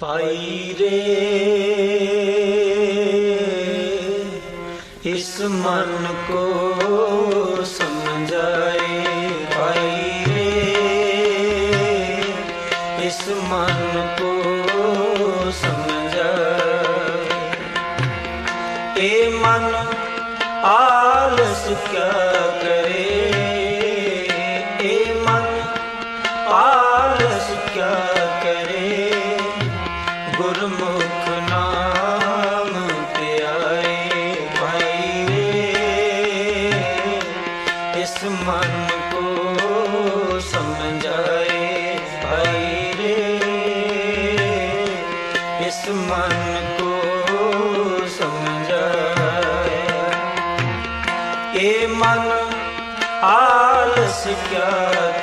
ਪਾਈ ਰੇ ਇਸ ਮਨ ਕੋ ਸਮਝਾਏ ਪਾਈ ਰੇ ਇਸ ਮਨ ਕੋ ਸਮਝਾਏ। ਮਨ ਆਲਸ ਕਿਆ ਕਰੇ? क्या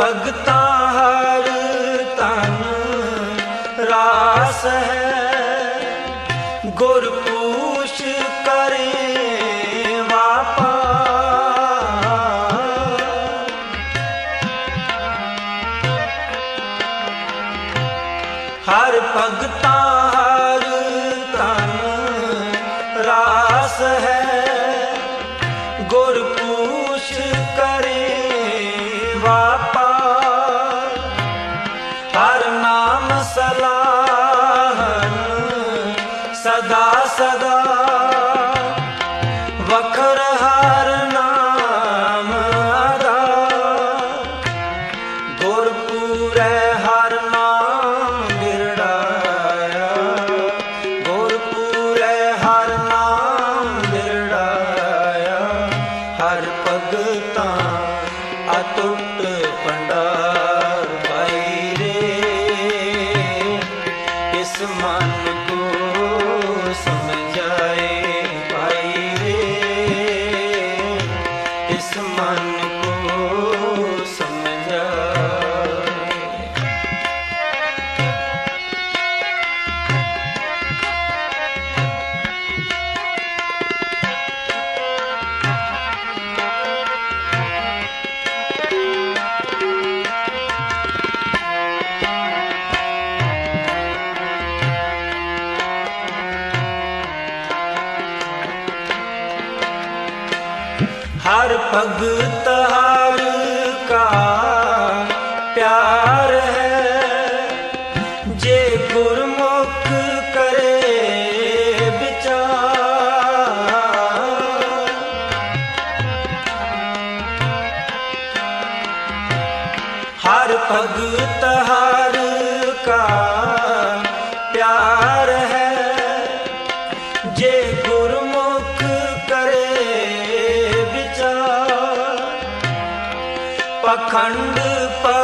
ਭਗਤਾ ਹਰ ਤਨ ਰਾਸ ਹੈ। ਗੁਰ ਪੂਛ ਕਰੇ ਵਾਪਾ। ਹਰ ਭਗਤਾ ਹਰ ਤਨ ਰਾਸ ਹੈ। ਭਗਤ ਹਰ ਕਾ ਪਿਆਰ ਹੈ। ਜੇ ਗੁਰਮੁਖ ਪਖੰਡ ਪ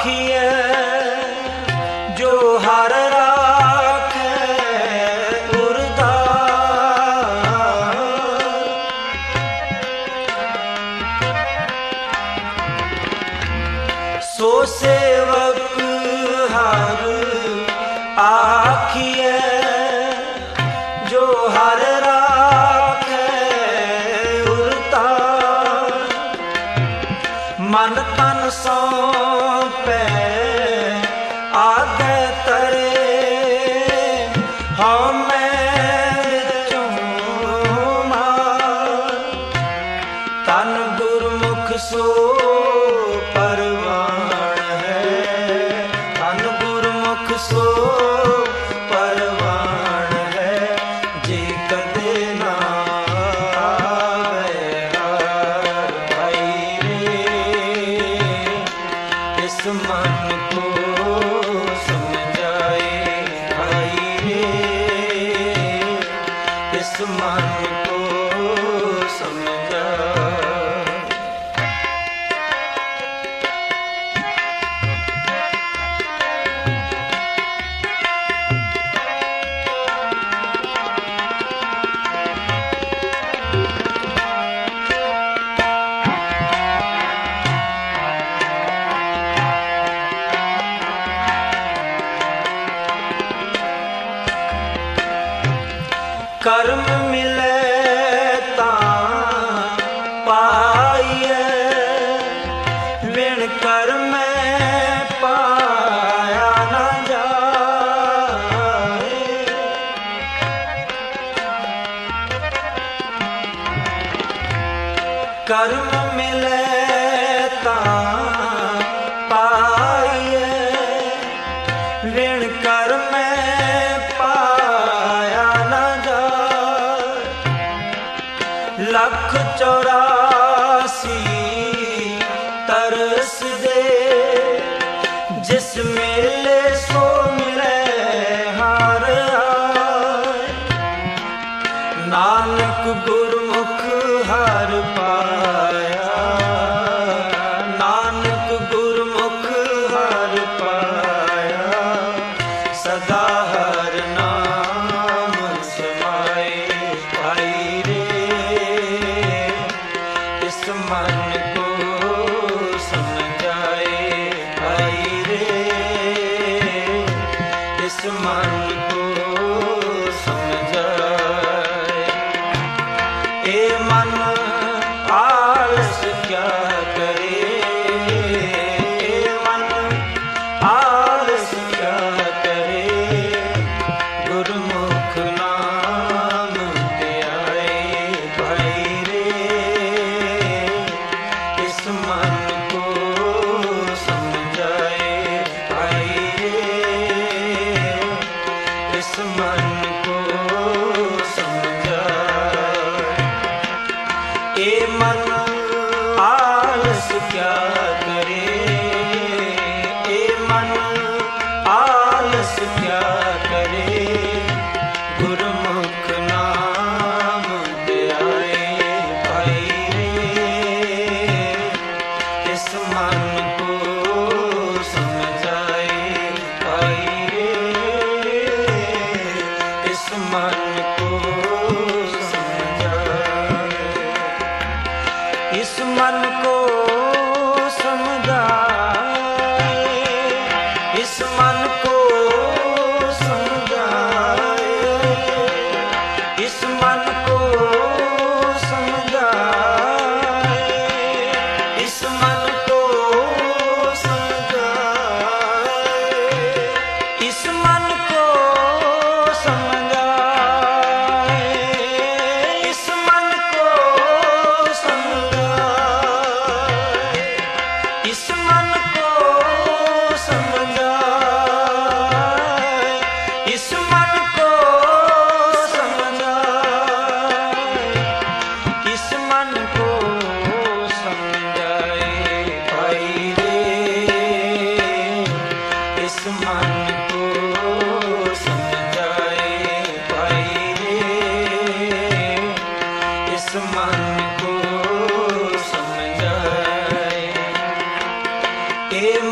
ਰਾਖੀਐ ਜੋ ਹਰ ਰਾਖੈ ਉਰਦਾ। ਸੋ ਸੇਵਕ ਹਰ ਆਖੀਐ, ਜੋ ਹਰ ਰਾਖੈ ਉਰਤਾ ਮਨ ਤਨ ਸੋ ਗੁਰਮੁਖ ਸੋ লক্ষ চরা ਕੋ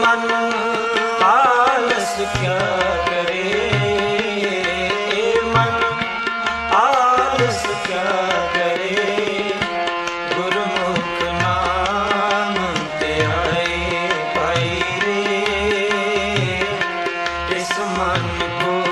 ਮਨ, ਆਲਸ ਕਿਆ ਮਨ, ਆਲਸ ਕਿਆ ਕਰੇ? ਗੁਰਮੁਖ ਨਾਮ ਤੇ ਆਏ ਭਾਈ ਰੇ। ਇਸ ਮਨ ਕੋ